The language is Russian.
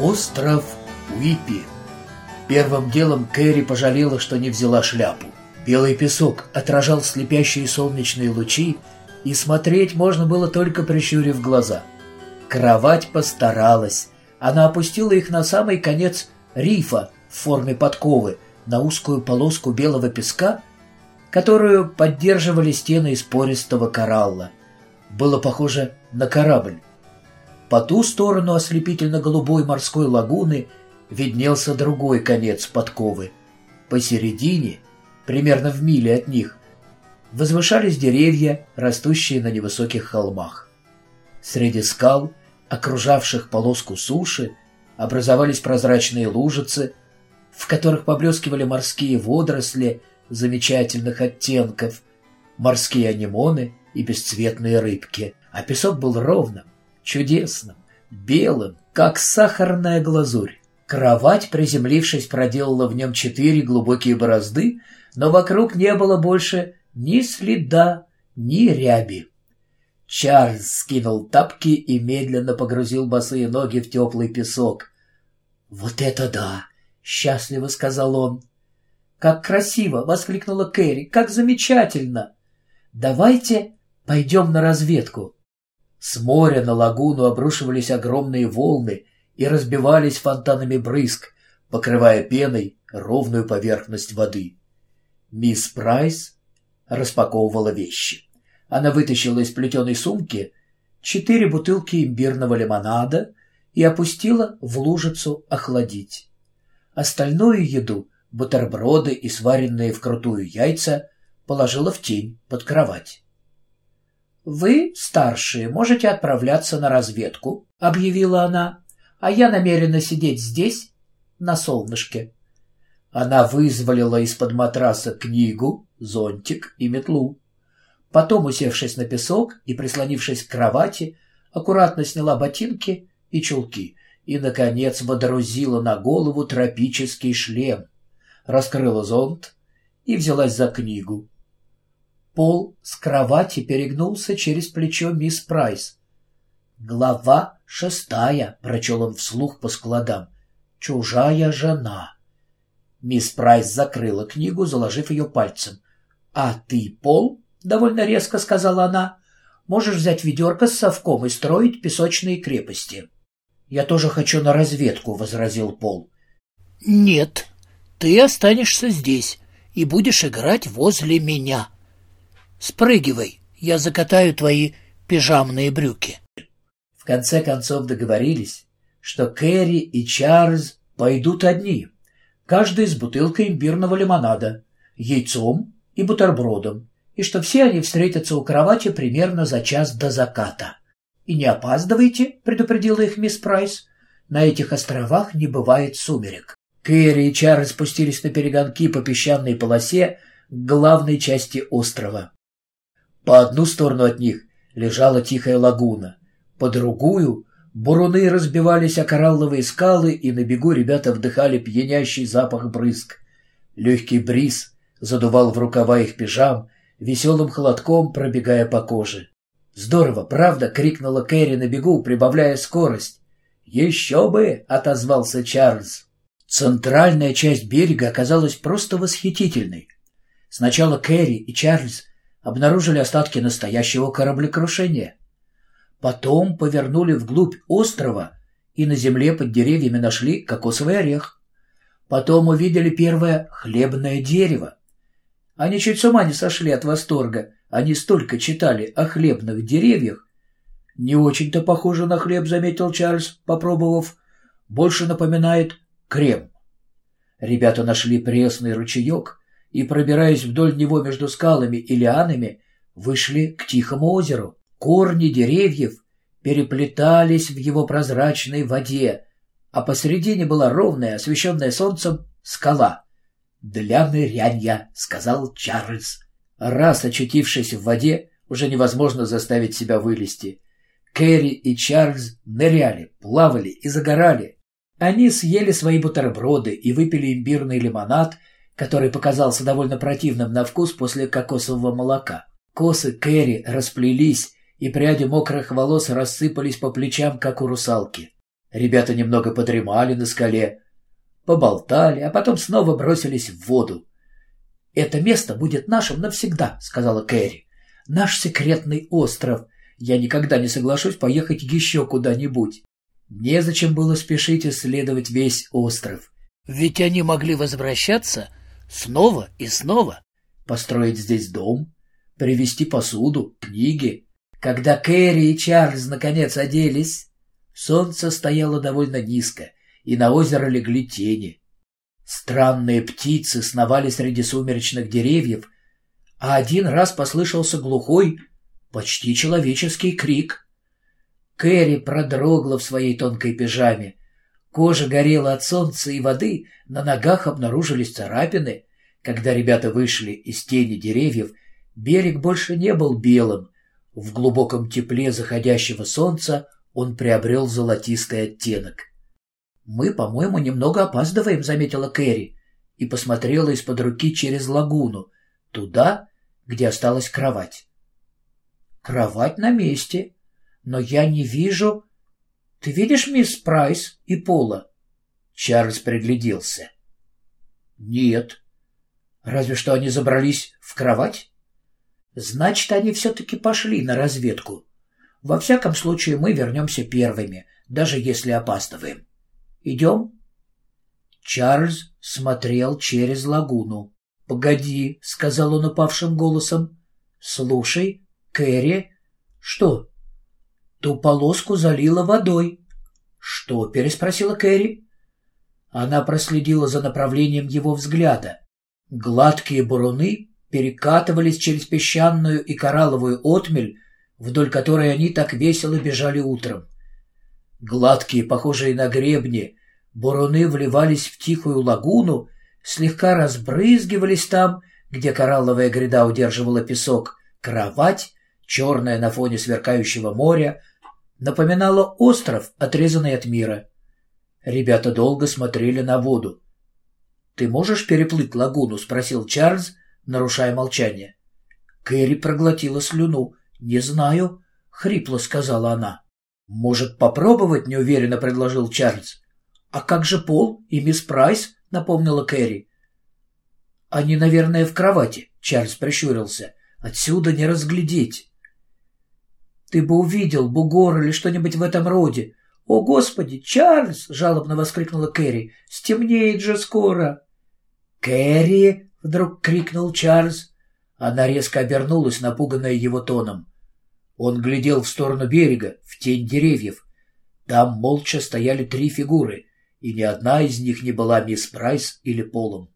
Остров Уипи. Первым делом Кэрри пожалела, что не взяла шляпу. Белый песок отражал слепящие солнечные лучи, и смотреть можно было только прищурив глаза. Кровать постаралась. Она опустила их на самый конец рифа в форме подковы, на узкую полоску белого песка, которую поддерживали стены из пористого коралла. Было похоже на корабль. По ту сторону ослепительно-голубой морской лагуны виднелся другой конец подковы. Посередине, примерно в миле от них, возвышались деревья, растущие на невысоких холмах. Среди скал, окружавших полоску суши, образовались прозрачные лужицы, в которых поблескивали морские водоросли замечательных оттенков, морские анимоны и бесцветные рыбки, а песок был ровным, чудесным, белым, как сахарная глазурь. Кровать, приземлившись, проделала в нем четыре глубокие борозды, но вокруг не было больше ни следа, ни ряби. Чарльз скинул тапки и медленно погрузил босые ноги в теплый песок. «Вот это да!» — счастливо сказал он. «Как красиво!» — воскликнула Кэрри. «Как замечательно!» «Давайте пойдем на разведку». С моря на лагуну обрушивались огромные волны и разбивались фонтанами брызг, покрывая пеной ровную поверхность воды. Мисс Прайс распаковывала вещи. Она вытащила из плетеной сумки четыре бутылки имбирного лимонада и опустила в лужицу охладить. Остальную еду, бутерброды и сваренные вкрутую яйца, положила в тень под кровать. «Вы, старшие, можете отправляться на разведку», — объявила она, «а я намерена сидеть здесь, на солнышке». Она вызволила из-под матраса книгу, зонтик и метлу. Потом, усевшись на песок и прислонившись к кровати, аккуратно сняла ботинки и чулки и, наконец, водрузила на голову тропический шлем, раскрыла зонт и взялась за книгу. Пол с кровати перегнулся через плечо мисс Прайс. «Глава шестая», — прочел он вслух по складам. «Чужая жена». Мисс Прайс закрыла книгу, заложив ее пальцем. «А ты, Пол?» — довольно резко сказала она. «Можешь взять ведерко с совком и строить песочные крепости». «Я тоже хочу на разведку», — возразил Пол. «Нет, ты останешься здесь и будешь играть возле меня», Спрыгивай, я закатаю твои пижамные брюки. В конце концов договорились, что Кэрри и Чарльз пойдут одни, каждый с бутылкой имбирного лимонада, яйцом и бутербродом, и что все они встретятся у кровати примерно за час до заката. «И не опаздывайте», — предупредила их мисс Прайс. «На этих островах не бывает сумерек». Кэрри и Чарльз спустились на перегонки по песчаной полосе к главной части острова. По одну сторону от них лежала тихая лагуна, по другую буруны разбивались о коралловые скалы, и на бегу ребята вдыхали пьянящий запах брызг. Легкий бриз задувал в рукава их пижам, веселым холодком пробегая по коже. «Здорово, правда?» — крикнула Кэрри на бегу, прибавляя скорость. «Еще бы!» — отозвался Чарльз. Центральная часть берега оказалась просто восхитительной. Сначала Кэрри и Чарльз обнаружили остатки настоящего кораблекрушения. Потом повернули вглубь острова и на земле под деревьями нашли кокосовый орех. Потом увидели первое хлебное дерево. Они чуть с ума не сошли от восторга. Они столько читали о хлебных деревьях. «Не очень-то похоже на хлеб», — заметил Чарльз, попробовав. «Больше напоминает крем». Ребята нашли пресный ручеек и, пробираясь вдоль него между скалами и лианами, вышли к тихому озеру. Корни деревьев переплетались в его прозрачной воде, а посередине была ровная, освещенная солнцем, скала. «Для нырянья», — сказал Чарльз. Раз очутившись в воде, уже невозможно заставить себя вылезти. Кэрри и Чарльз ныряли, плавали и загорали. Они съели свои бутерброды и выпили имбирный лимонад — который показался довольно противным на вкус после кокосового молока. Косы Кэрри расплелись, и пряди мокрых волос рассыпались по плечам, как у русалки. Ребята немного подремали на скале, поболтали, а потом снова бросились в воду. «Это место будет нашим навсегда», — сказала Кэрри. «Наш секретный остров. Я никогда не соглашусь поехать еще куда-нибудь. Незачем было спешить исследовать весь остров. Ведь они могли возвращаться снова и снова, построить здесь дом, привезти посуду, книги. Когда Кэрри и Чарльз наконец оделись, солнце стояло довольно низко, и на озеро легли тени. Странные птицы сновали среди сумеречных деревьев, а один раз послышался глухой, почти человеческий крик. Кэрри продрогла в своей тонкой пижаме. Кожа горела от солнца и воды, на ногах обнаружились царапины. Когда ребята вышли из тени деревьев, берег больше не был белым. В глубоком тепле заходящего солнца он приобрел золотистый оттенок. «Мы, по-моему, немного опаздываем», — заметила Кэрри и посмотрела из-под руки через лагуну, туда, где осталась кровать. «Кровать на месте», но я не вижу... Ты видишь мисс Прайс и Пола? Чарльз пригляделся. Нет. Разве что они забрались в кровать? Значит, они все-таки пошли на разведку. Во всяком случае, мы вернемся первыми, даже если опаздываем. Идем? Чарльз смотрел через лагуну. «Погоди», — сказал он упавшим голосом. «Слушай, Кэрри...» «Что?» Ту полоску залила водой. «Что?» — переспросила Кэрри. Она проследила за направлением его взгляда. Гладкие буруны перекатывались через песчаную и коралловую отмель, вдоль которой они так весело бежали утром. Гладкие, похожие на гребни, буруны вливались в тихую лагуну, слегка разбрызгивались там, где коралловая гряда удерживала песок, кровать, черная на фоне сверкающего моря, напоминала остров, отрезанный от мира. Ребята долго смотрели на воду. «Ты можешь переплыть лагуну?» — спросил Чарльз, нарушая молчание. Кэрри проглотила слюну. «Не знаю», — хрипло сказала она. «Может, попробовать?» — неуверенно предложил Чарльз. «А как же Пол и мисс Прайс?» — напомнила Кэрри. «Они, наверное, в кровати», — Чарльз прищурился. «Отсюда не разглядеть». Ты бы увидел бугор или что-нибудь в этом роде. «О, Господи, Чарльз!» — жалобно воскликнула Кэрри. «Стемнеет же скоро!» «Кэрри!» — вдруг крикнул Чарльз. Она резко обернулась, напуганная его тоном. Он глядел в сторону берега, в тень деревьев. Там молча стояли три фигуры, и ни одна из них не была мисс Прайс или Полом.